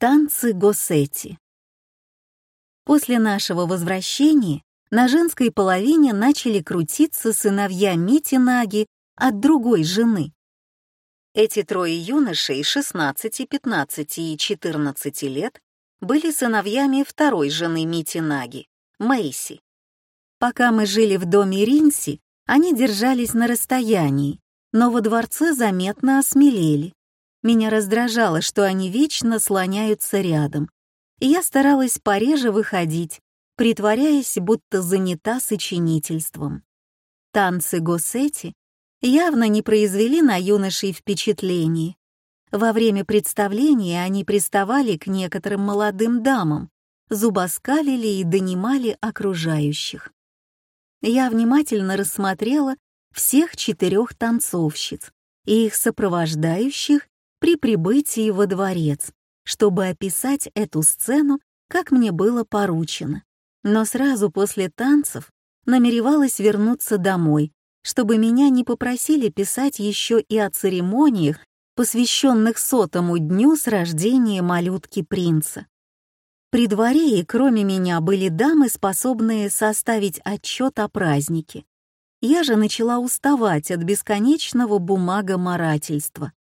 Танцы Госетти. После нашего возвращения на женской половине начали крутиться сыновья Мити Наги от другой жены. Эти трое юношей 16, 15 и 14 лет были сыновьями второй жены Мити Наги, Мэйси. Пока мы жили в доме Ринси, они держались на расстоянии, но во дворце заметно осмелели. Меня раздражало, что они вечно слоняются рядом, и я старалась пореже выходить, притворяясь, будто занята сочинительством. Танцы Госети явно не произвели на юношей впечатления. Во время представления они приставали к некоторым молодым дамам, зубоскалили и донимали окружающих. Я внимательно рассмотрела всех четырех танцовщиц и их сопровождающих при прибытии во дворец, чтобы описать эту сцену, как мне было поручено. Но сразу после танцев намеревалась вернуться домой, чтобы меня не попросили писать еще и о церемониях, посвященных сотому дню с рождения малютки принца. При дворе и кроме меня были дамы, способные составить отчет о празднике. Я же начала уставать от бесконечного бумагоморательства.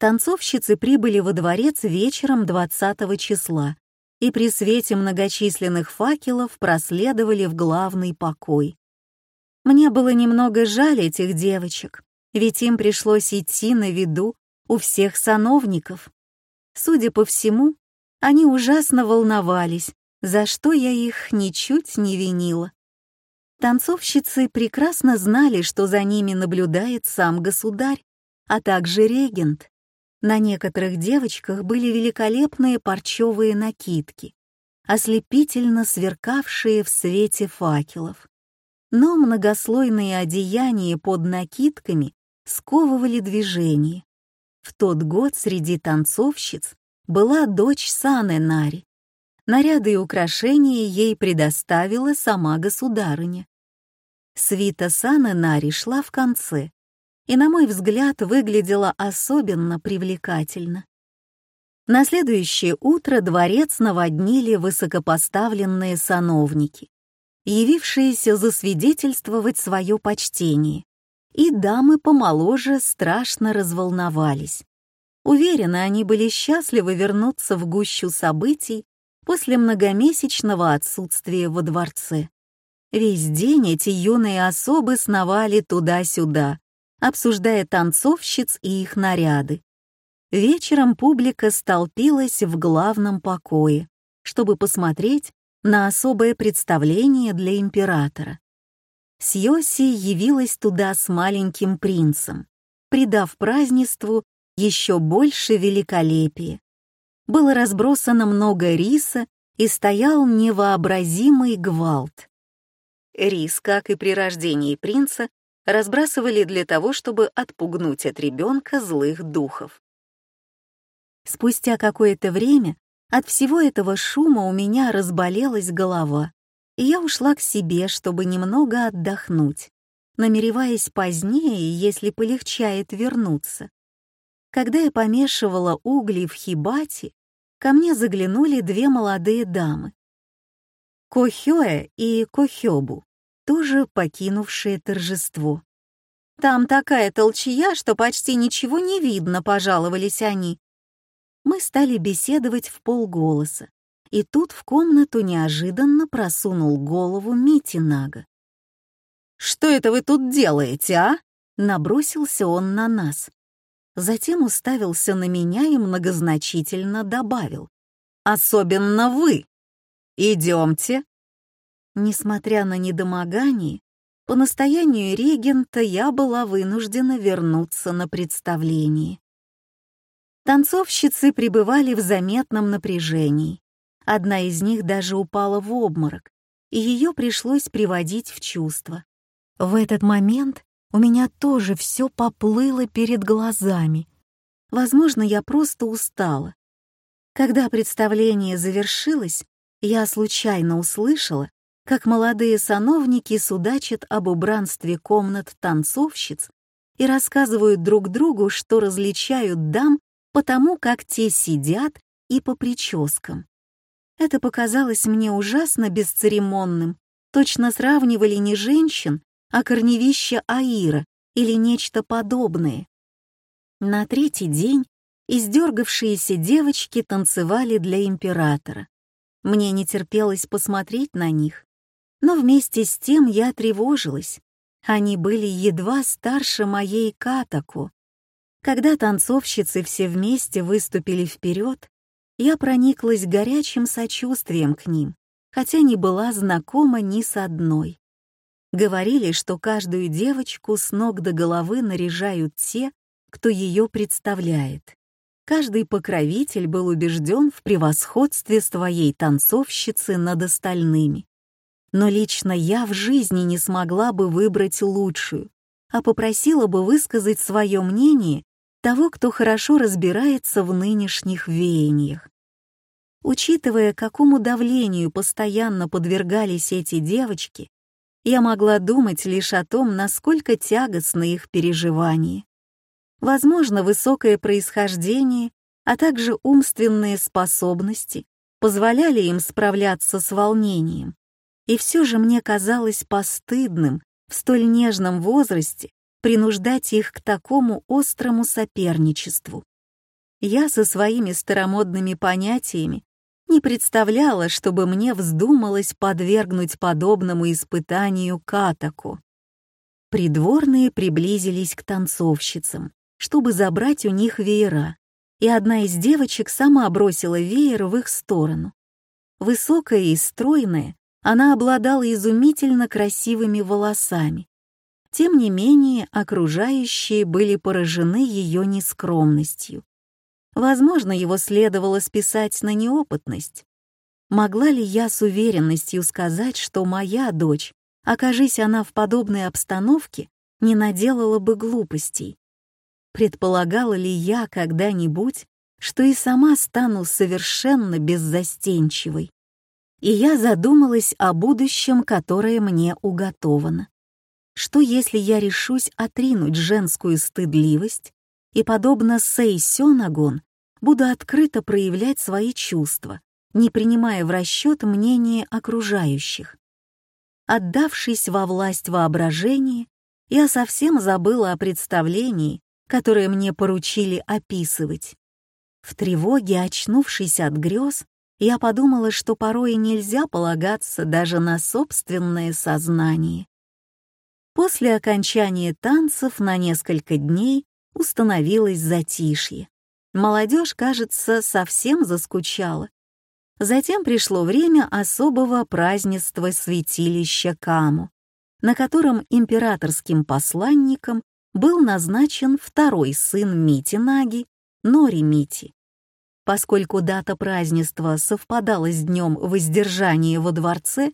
Танцовщицы прибыли во дворец вечером 20 числа и при свете многочисленных факелов проследовали в главный покой. Мне было немного жаль этих девочек, ведь им пришлось идти на виду у всех сановников. Судя по всему, они ужасно волновались, за что я их ничуть не винила. Танцовщицы прекрасно знали, что за ними наблюдает сам государь, а также регент. На некоторых девочках были великолепные парчевые накидки, ослепительно сверкавшие в свете факелов. Но многослойные одеяния под накидками сковывали движение. В тот год среди танцовщиц была дочь Саны Нари. Наряды и украшения ей предоставила сама государыня. Свита Саны Нари шла в конце, и, на мой взгляд, выглядела особенно привлекательно. На следующее утро дворец наводнили высокопоставленные сановники, явившиеся засвидетельствовать свое почтение, и дамы помоложе страшно разволновались. Уверена, они были счастливы вернуться в гущу событий после многомесячного отсутствия во дворце. Весь день эти юные особы сновали туда-сюда, обсуждая танцовщиц и их наряды. Вечером публика столпилась в главном покое, чтобы посмотреть на особое представление для императора. Сьоси явилась туда с маленьким принцем, придав празднеству еще больше великолепия. Было разбросано много риса и стоял невообразимый гвалт. Рис, как и при рождении принца, разбрасывали для того, чтобы отпугнуть от ребенка злых духов. Спустя какое-то время от всего этого шума у меня разболелась голова, и я ушла к себе, чтобы немного отдохнуть, намереваясь позднее, если полегчает, вернуться. Когда я помешивала угли в хибате, ко мне заглянули две молодые дамы. Кохёэ и Кохёбу тоже покинувшие торжество. «Там такая толчья, что почти ничего не видно», — пожаловались они. Мы стали беседовать в полголоса, и тут в комнату неожиданно просунул голову Мити Нага. «Что это вы тут делаете, а?» — набросился он на нас. Затем уставился на меня и многозначительно добавил. «Особенно вы! Идемте, Несмотря на недомогание, по настоянию регента я была вынуждена вернуться на представление. Танцовщицы пребывали в заметном напряжении. Одна из них даже упала в обморок, и ее пришлось приводить в чувство. В этот момент у меня тоже все поплыло перед глазами. Возможно, я просто устала. Когда представление завершилось, я случайно услышала, как молодые сановники судачат об убранстве комнат танцовщиц и рассказывают друг другу, что различают дам потому, как те сидят и по прическам. Это показалось мне ужасно бесцеремонным. Точно сравнивали не женщин, а корневище Аира или нечто подобное. На третий день издергавшиеся девочки танцевали для императора. Мне не терпелось посмотреть на них, но вместе с тем я тревожилась. Они были едва старше моей Катаку. Когда танцовщицы все вместе выступили вперед, я прониклась горячим сочувствием к ним, хотя не была знакома ни с одной. Говорили, что каждую девочку с ног до головы наряжают те, кто ее представляет. Каждый покровитель был убежден в превосходстве своей танцовщицы над остальными. Но лично я в жизни не смогла бы выбрать лучшую, а попросила бы высказать свое мнение того, кто хорошо разбирается в нынешних веяниях. Учитывая, какому давлению постоянно подвергались эти девочки, я могла думать лишь о том, насколько тягостны их переживания. Возможно, высокое происхождение, а также умственные способности позволяли им справляться с волнением. И все же мне казалось постыдным в столь нежном возрасте принуждать их к такому острому соперничеству. Я со своими старомодными понятиями не представляла, чтобы мне вздумалось подвергнуть подобному испытанию катаку. Придворные приблизились к танцовщицам, чтобы забрать у них веера, и одна из девочек сама бросила веер в их сторону. Высокая и стройная, она обладала изумительно красивыми волосами. Тем не менее, окружающие были поражены ее нескромностью. Возможно, его следовало списать на неопытность. Могла ли я с уверенностью сказать, что моя дочь, окажись она в подобной обстановке, не наделала бы глупостей? Предполагала ли я когда-нибудь, что и сама стану совершенно беззастенчивой? И я задумалась о будущем, которое мне уготовано. Что если я решусь отринуть женскую стыдливость и, подобно Сэй Сёнагон, буду открыто проявлять свои чувства, не принимая в расчет мнение окружающих. Отдавшись во власть воображения, я совсем забыла о представлении, которое мне поручили описывать. В тревоге, очнувшись от грез, я подумала, что порой нельзя полагаться даже на собственное сознание. После окончания танцев на несколько дней установилось затишье. Молодежь, кажется, совсем заскучала. Затем пришло время особого празднества святилища Каму, на котором императорским посланником был назначен второй сын Мити Наги, Нори Мити. Поскольку дата празднества совпадала с днем воздержания во дворце,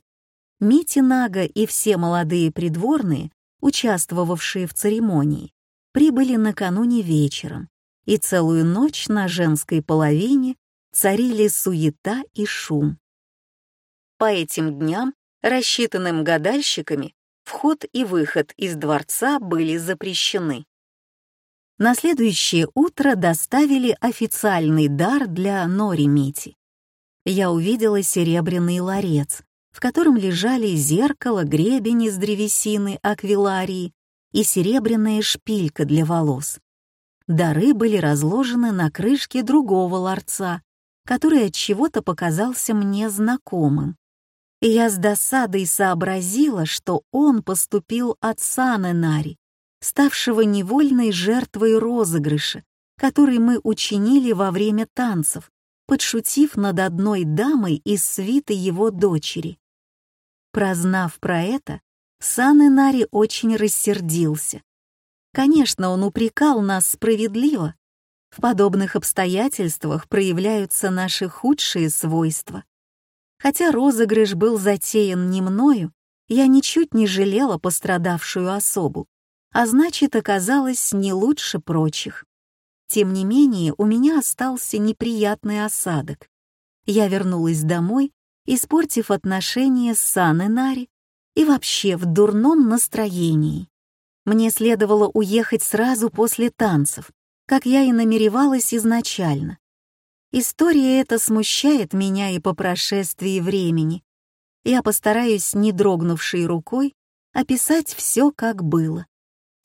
Мити Нага и все молодые придворные, участвовавшие в церемонии, прибыли накануне вечером, и целую ночь на женской половине царили суета и шум. По этим дням, рассчитанным гадальщиками, вход и выход из дворца были запрещены. На следующее утро доставили официальный дар для Нори Мити. Я увидела серебряный ларец, в котором лежали зеркало, гребень из древесины аквиларии и серебряная шпилька для волос. Дары были разложены на крышке другого ларца, который от чего-то показался мне знакомым. И я с досадой сообразила, что он поступил от Саненари, ставшего невольной жертвой розыгрыша, который мы учинили во время танцев, подшутив над одной дамой из свиты его дочери. Прознав про это, Сан Инари очень рассердился. Конечно, он упрекал нас справедливо. В подобных обстоятельствах проявляются наши худшие свойства. Хотя розыгрыш был затеян не мною, я ничуть не жалела пострадавшую особу, а значит, оказалась не лучше прочих. Тем не менее, у меня остался неприятный осадок. Я вернулась домой, испортив отношения с Сан Нари и вообще в дурном настроении. Мне следовало уехать сразу после танцев, как я и намеревалась изначально. История эта смущает меня и по прошествии времени. Я постараюсь, не дрогнувшей рукой, описать все, как было.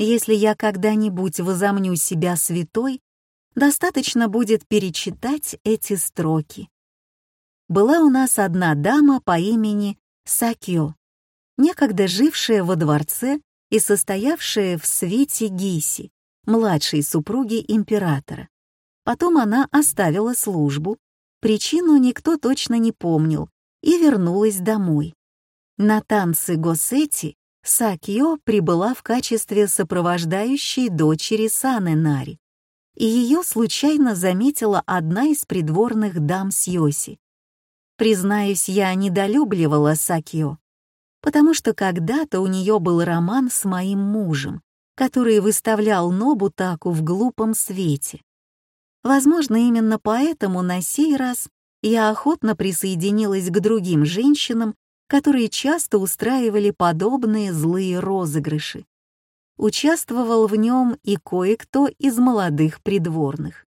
Если я когда-нибудь возомню себя святой, достаточно будет перечитать эти строки. Была у нас одна дама по имени Сакё, некогда жившая во дворце и состоявшая в свете Гиси, младшей супруги императора. Потом она оставила службу, причину никто точно не помнил, и вернулась домой. На танцы Госети Сакио прибыла в качестве сопровождающей дочери Саны Нари, и ее случайно заметила одна из придворных дам Сьоси. Признаюсь, я недолюбливала Сакио, потому что когда-то у нее был роман с моим мужем, который выставлял Нобу Таку в глупом свете. Возможно, именно поэтому на сей раз я охотно присоединилась к другим женщинам, которые часто устраивали подобные злые розыгрыши. Участвовал в нем и кое-кто из молодых придворных.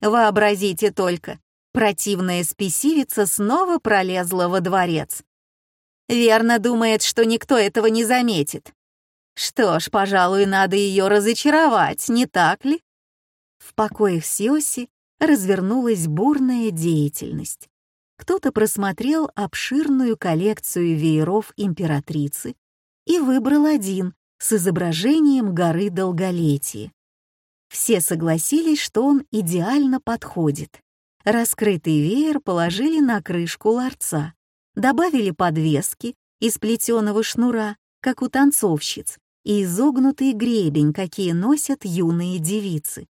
Вообразите только, противная спесивица снова пролезла во дворец. Верно думает, что никто этого не заметит. Что ж, пожалуй, надо ее разочаровать, не так ли? В покоях Сиоси развернулась бурная деятельность. Кто-то просмотрел обширную коллекцию вееров императрицы и выбрал один с изображением горы Долголетия. Все согласились, что он идеально подходит. Раскрытый веер положили на крышку ларца, добавили подвески из плетеного шнура, как у танцовщиц, и изогнутый гребень, какие носят юные девицы.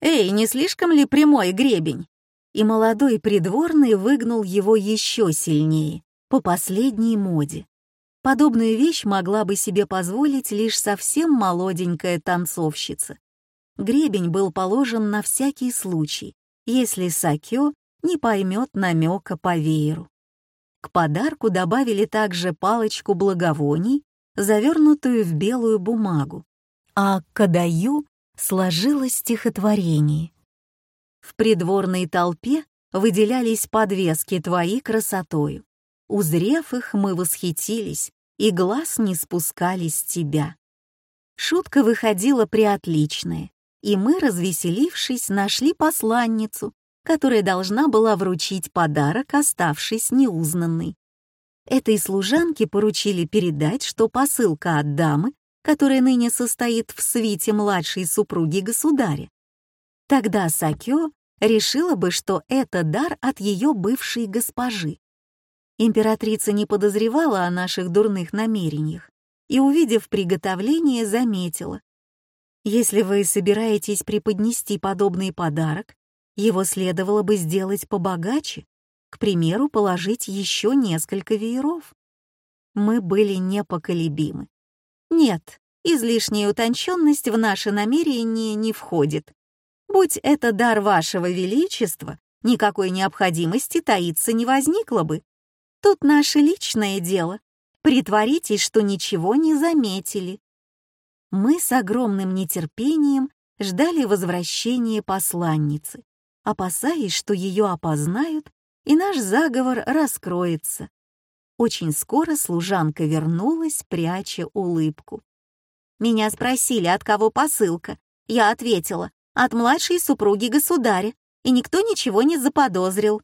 «Эй, не слишком ли прямой гребень?» И молодой придворный выгнул его еще сильнее, по последней моде. Подобную вещь могла бы себе позволить лишь совсем молоденькая танцовщица. Гребень был положен на всякий случай, если Сакё не поймет намека по вееру. К подарку добавили также палочку благовоний завернутую в белую бумагу, а к Кадаю сложилось стихотворение. В придворной толпе выделялись подвески твои красотою. Узрев их, мы восхитились, и глаз не спускали с тебя. Шутка выходила приотличная, и мы, развеселившись, нашли посланницу, которая должна была вручить подарок, оставшись неузнанной. Этой служанке поручили передать, что посылка от дамы, которая ныне состоит в свите младшей супруги государя. Тогда Сакё решила бы, что это дар от ее бывшей госпожи. Императрица не подозревала о наших дурных намерениях и, увидев приготовление, заметила. Если вы собираетесь преподнести подобный подарок, его следовало бы сделать побогаче, к примеру, положить еще несколько вееров. Мы были непоколебимы. Нет, излишняя утонченность в наше намерение не входит. Будь это дар вашего величества, никакой необходимости таиться не возникло бы. Тут наше личное дело. Притворитесь, что ничего не заметили. Мы с огромным нетерпением ждали возвращения посланницы, опасаясь, что ее опознают и наш заговор раскроется. Очень скоро служанка вернулась, пряча улыбку. Меня спросили, от кого посылка. Я ответила, от младшей супруги государя, и никто ничего не заподозрил.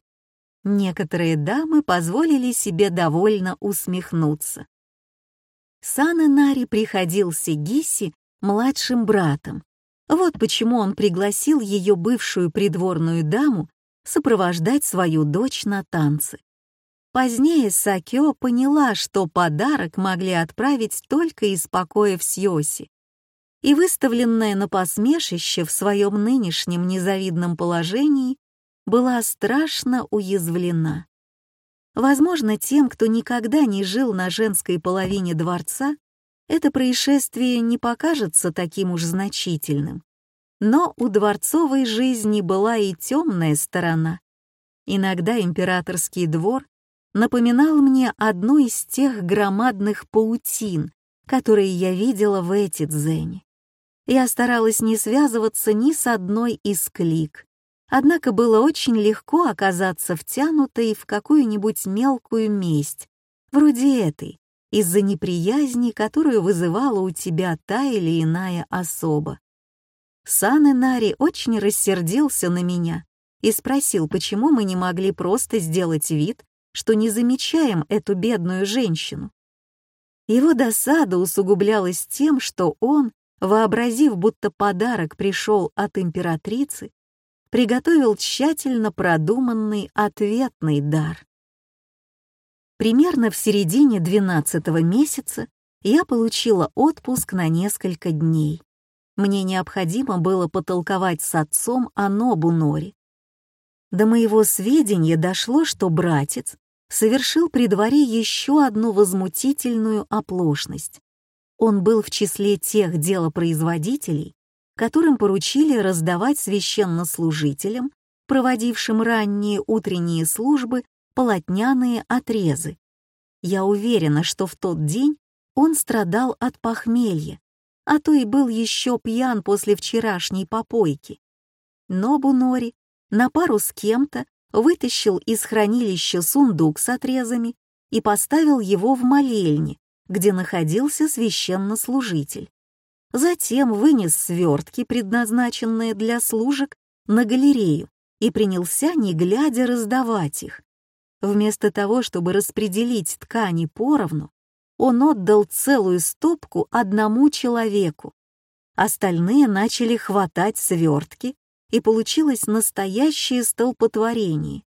Некоторые дамы позволили себе довольно усмехнуться. Сана Нари приходился Гиси младшим братом. Вот почему он пригласил ее бывшую придворную даму сопровождать свою дочь на танцы. Позднее Сакё поняла, что подарок могли отправить только из покоев Сьоси, и выставленная на посмешище в своем нынешнем незавидном положении была страшно уязвлена. Возможно, тем, кто никогда не жил на женской половине дворца, это происшествие не покажется таким уж значительным. Но у дворцовой жизни была и темная сторона. Иногда императорский двор напоминал мне одну из тех громадных паутин, которые я видела в эти дзене. Я старалась не связываться ни с одной из клик, Однако было очень легко оказаться втянутой в какую-нибудь мелкую месть, вроде этой, из-за неприязни, которую вызывала у тебя та или иная особа. Сан Инари очень рассердился на меня и спросил, почему мы не могли просто сделать вид, что не замечаем эту бедную женщину. Его досада усугублялась тем, что он, вообразив, будто подарок пришел от императрицы, приготовил тщательно продуманный ответный дар. Примерно в середине 12 месяца я получила отпуск на несколько дней. Мне необходимо было потолковать с отцом о Нобу Нори. До моего сведения дошло, что братец совершил при дворе еще одну возмутительную оплошность. Он был в числе тех делопроизводителей, которым поручили раздавать священнослужителям, проводившим ранние утренние службы, полотняные отрезы. Я уверена, что в тот день он страдал от похмелья, а то и был еще пьян после вчерашней попойки. Но Бунори на пару с кем-то вытащил из хранилища сундук с отрезами и поставил его в молельне, где находился священнослужитель. Затем вынес свертки, предназначенные для служек, на галерею и принялся, не глядя, раздавать их. Вместо того, чтобы распределить ткани поровну, он отдал целую стопку одному человеку. Остальные начали хватать свертки, и получилось настоящее столпотворение.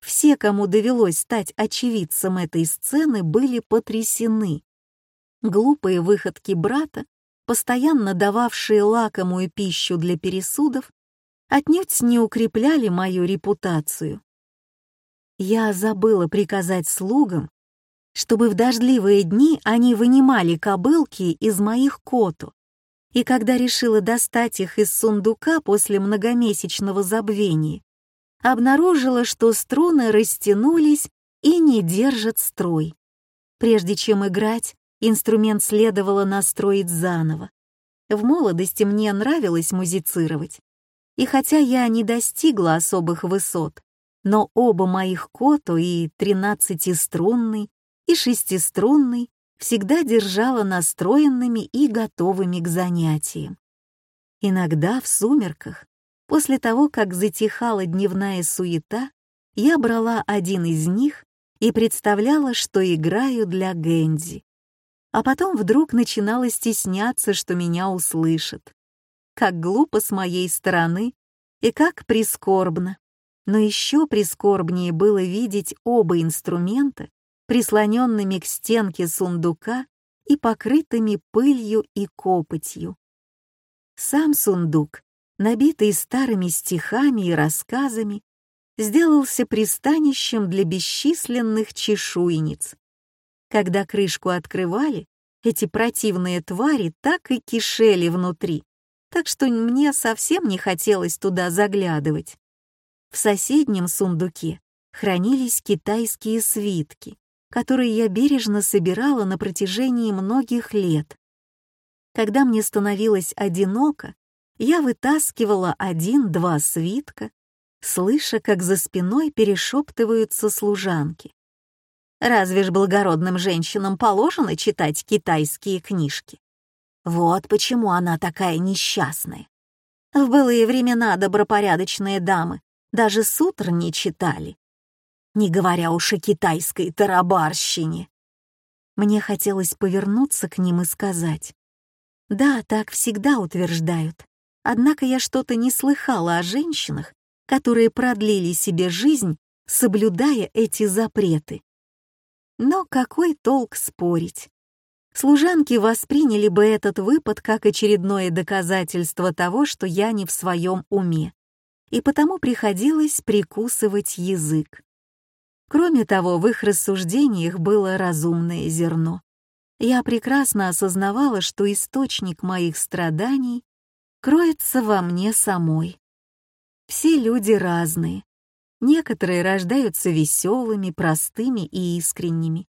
Все, кому довелось стать очевидцем этой сцены, были потрясены. Глупые выходки брата постоянно дававшие лакомую пищу для пересудов, отнюдь не укрепляли мою репутацию. Я забыла приказать слугам, чтобы в дождливые дни они вынимали кобылки из моих коту, и когда решила достать их из сундука после многомесячного забвения, обнаружила, что струны растянулись и не держат строй. Прежде чем играть, Инструмент следовало настроить заново. В молодости мне нравилось музицировать. И хотя я не достигла особых высот, но оба моих кото, и тринадцатиструнный, и шестиструнный, всегда держала настроенными и готовыми к занятиям. Иногда в сумерках, после того, как затихала дневная суета, я брала один из них и представляла, что играю для Гэнди а потом вдруг начинала стесняться, что меня услышат. Как глупо с моей стороны и как прискорбно. Но еще прискорбнее было видеть оба инструмента, прислоненными к стенке сундука и покрытыми пылью и копотью. Сам сундук, набитый старыми стихами и рассказами, сделался пристанищем для бесчисленных чешуйниц, когда крышку открывали, эти противные твари так и кишели внутри, так что мне совсем не хотелось туда заглядывать. В соседнем сундуке хранились китайские свитки, которые я бережно собирала на протяжении многих лет. Когда мне становилось одиноко, я вытаскивала один-два свитка, слыша, как за спиной перешептываются служанки. Разве ж благородным женщинам положено читать китайские книжки? Вот почему она такая несчастная. В былые времена добропорядочные дамы даже сутр не читали, не говоря уж о китайской тарабарщине. Мне хотелось повернуться к ним и сказать. Да, так всегда утверждают. Однако я что-то не слыхала о женщинах, которые продлили себе жизнь, соблюдая эти запреты. Но какой толк спорить? Служанки восприняли бы этот выпад как очередное доказательство того, что я не в своем уме, и потому приходилось прикусывать язык. Кроме того, в их рассуждениях было разумное зерно. Я прекрасно осознавала, что источник моих страданий кроется во мне самой. Все люди разные, Некоторые рождаются веселыми, простыми и искренними.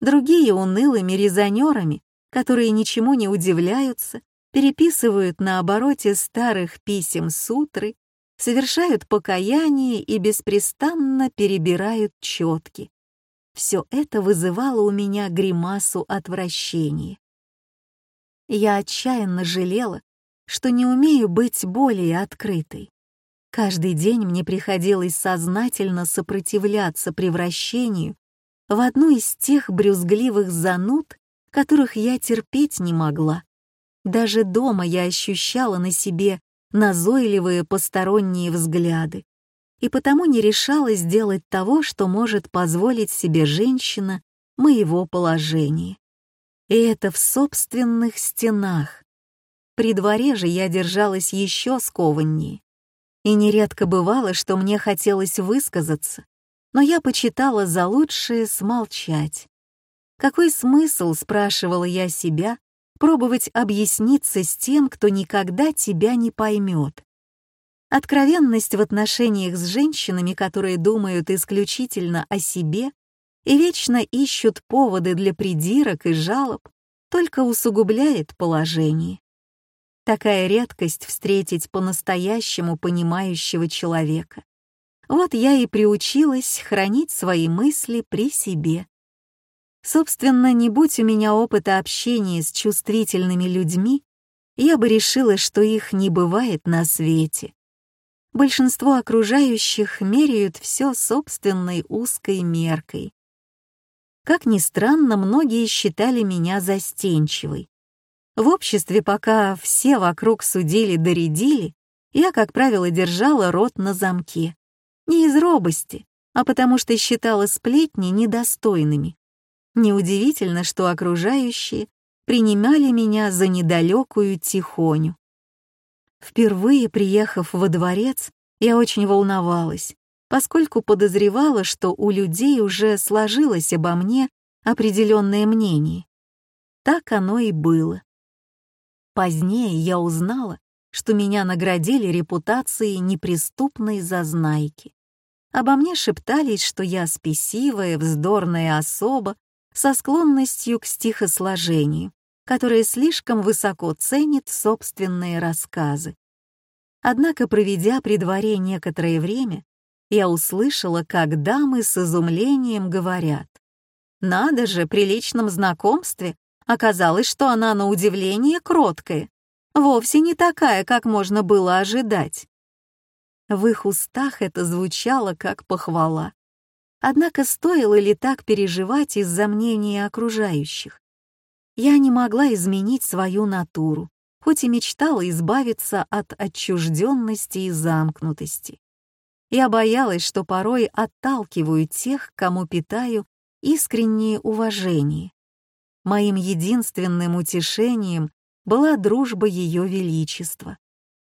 Другие — унылыми резонерами, которые ничему не удивляются, переписывают на обороте старых писем сутры совершают покаяние и беспрестанно перебирают четки. Все это вызывало у меня гримасу отвращения. Я отчаянно жалела, что не умею быть более открытой. Каждый день мне приходилось сознательно сопротивляться превращению в одну из тех брюзгливых зануд, которых я терпеть не могла. Даже дома я ощущала на себе назойливые посторонние взгляды и потому не решалась сделать того, что может позволить себе женщина моего положения. И это в собственных стенах. При дворе же я держалась еще скованнее. И нередко бывало, что мне хотелось высказаться, но я почитала за лучшее смолчать. Какой смысл, спрашивала я себя, пробовать объясниться с тем, кто никогда тебя не поймет? Откровенность в отношениях с женщинами, которые думают исключительно о себе и вечно ищут поводы для придирок и жалоб, только усугубляет положение. Такая редкость встретить по-настоящему понимающего человека. Вот я и приучилась хранить свои мысли при себе. Собственно, не будь у меня опыта общения с чувствительными людьми, я бы решила, что их не бывает на свете. Большинство окружающих меряют все собственной узкой меркой. Как ни странно, многие считали меня застенчивой. В обществе, пока все вокруг судили-доредили, я, как правило, держала рот на замке. Не из робости, а потому что считала сплетни недостойными. Неудивительно, что окружающие принимали меня за недалекую тихоню. Впервые приехав во дворец, я очень волновалась, поскольку подозревала, что у людей уже сложилось обо мне определенное мнение. Так оно и было. Позднее я узнала, что меня наградили репутацией неприступной зазнайки. Обо мне шептались, что я спесивая, вздорная особа со склонностью к стихосложению, которая слишком высоко ценит собственные рассказы. Однако, проведя при дворе некоторое время, я услышала, как дамы с изумлением говорят. «Надо же, при личном знакомстве оказалось, что она на удивление кроткая, вовсе не такая, как можно было ожидать». В их устах это звучало как похвала. Однако стоило ли так переживать из-за мнения окружающих? Я не могла изменить свою натуру, хоть и мечтала избавиться от отчужденности и замкнутости. Я боялась, что порой отталкиваю тех, кому питаю искреннее уважение. Моим единственным утешением была дружба Ее Величества.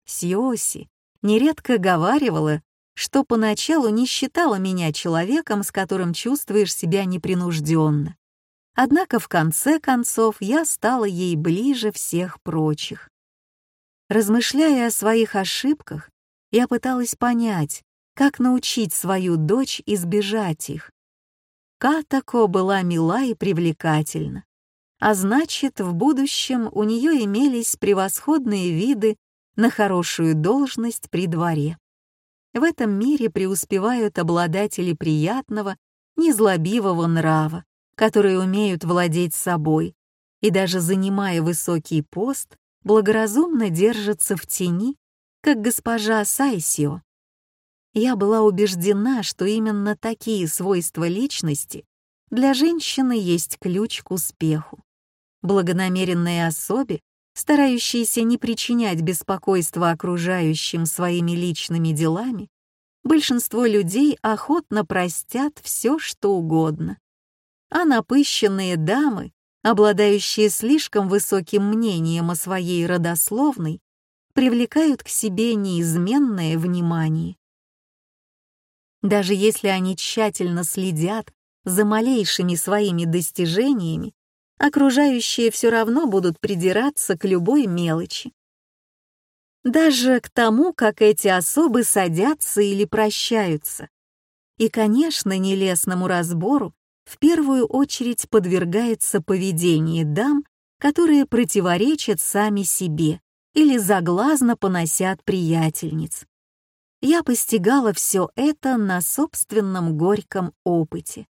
Сьоси нередко говаривала, что поначалу не считала меня человеком, с которым чувствуешь себя непринужденно. Однако в конце концов я стала ей ближе всех прочих. Размышляя о своих ошибках, я пыталась понять, как научить свою дочь избежать их. Катако была мила и привлекательна, а значит, в будущем у нее имелись превосходные виды на хорошую должность при дворе. В этом мире преуспевают обладатели приятного, незлобивого нрава, которые умеют владеть собой и даже занимая высокий пост, благоразумно держатся в тени, как госпожа Сайсио. Я была убеждена, что именно такие свойства личности для женщины есть ключ к успеху. Благонамеренные особе, старающиеся не причинять беспокойства окружающим своими личными делами, большинство людей охотно простят все, что угодно. А напыщенные дамы, обладающие слишком высоким мнением о своей родословной, привлекают к себе неизменное внимание. Даже если они тщательно следят за малейшими своими достижениями, окружающие все равно будут придираться к любой мелочи. Даже к тому, как эти особы садятся или прощаются. И, конечно, нелестному разбору в первую очередь подвергается поведение дам, которые противоречат сами себе или заглазно поносят приятельниц. я постигала все это на собственном горьком опыте.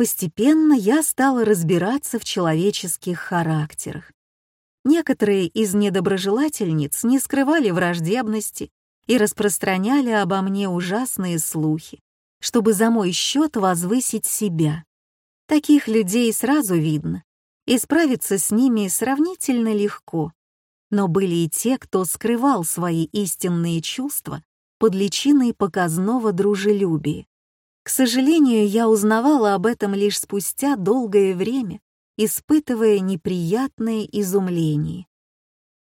Постепенно я стала разбираться в человеческих характерах. Некоторые из недоброжелательниц не скрывали враждебности и распространяли обо мне ужасные слухи, чтобы за мой счет возвысить себя. Таких людей сразу видно, и справиться с ними сравнительно легко. Но были и те, кто скрывал свои истинные чувства под личиной показного дружелюбия. Сожалению, я узнавала об этом лишь спустя долгое время, испытывая неприятное изумление.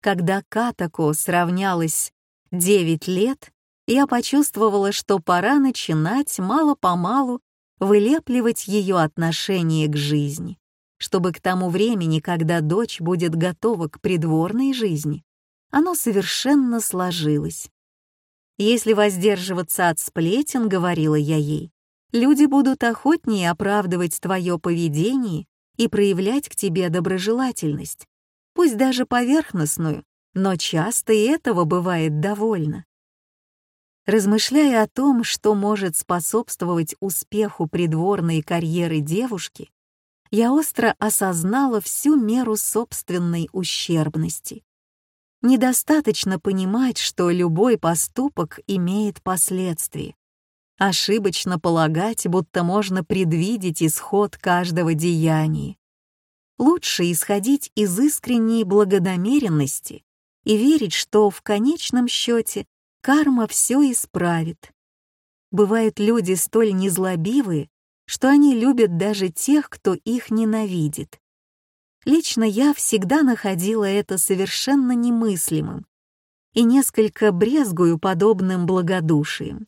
Когда Катако сравнялась 9 лет, я почувствовала, что пора начинать мало-помалу вылепливать ее отношение к жизни, чтобы к тому времени, когда дочь будет готова к придворной жизни, оно совершенно сложилось. Если воздерживаться от сплетен, говорила я ей, люди будут охотнее оправдывать твое поведение и проявлять к тебе доброжелательность, пусть даже поверхностную, но часто и этого бывает довольно. Размышляя о том, что может способствовать успеху придворной карьеры девушки, я остро осознала всю меру собственной ущербности. Недостаточно понимать, что любой поступок имеет последствия. Ошибочно полагать, будто можно предвидеть исход каждого деяния. Лучше исходить из искренней благонамеренности и верить, что в конечном счете карма все исправит. Бывают люди столь незлобивые, что они любят даже тех, кто их ненавидит. Лично я всегда находила это совершенно немыслимым и несколько брезгую подобным благодушием.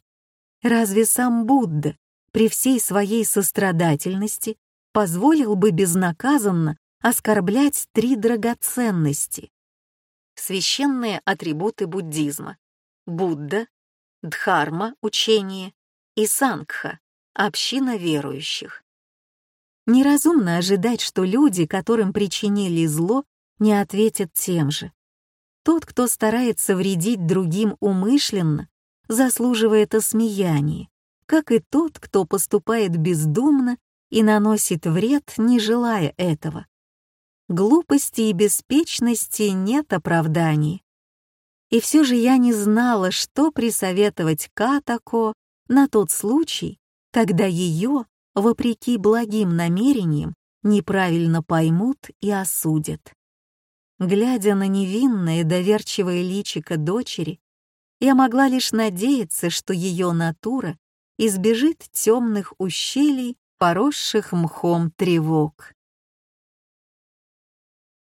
Разве сам Будда при всей своей сострадательности позволил бы безнаказанно оскорблять три драгоценности? Священные атрибуты буддизма Будда, Дхарма — учение, и Сангха — община верующих. Неразумно ожидать, что люди, которым причинили зло, не ответят тем же. Тот, кто старается вредить другим умышленно, заслуживает осмеяния, как и тот, кто поступает бездумно и наносит вред, не желая этого. Глупости и беспечности нет оправданий. И все же я не знала, что присоветовать Катако на тот случай, когда ее, вопреки благим намерениям, неправильно поймут и осудят. Глядя на невинное доверчивое личико дочери, я могла лишь надеяться, что ее натура избежит темных ущелий, поросших мхом тревог.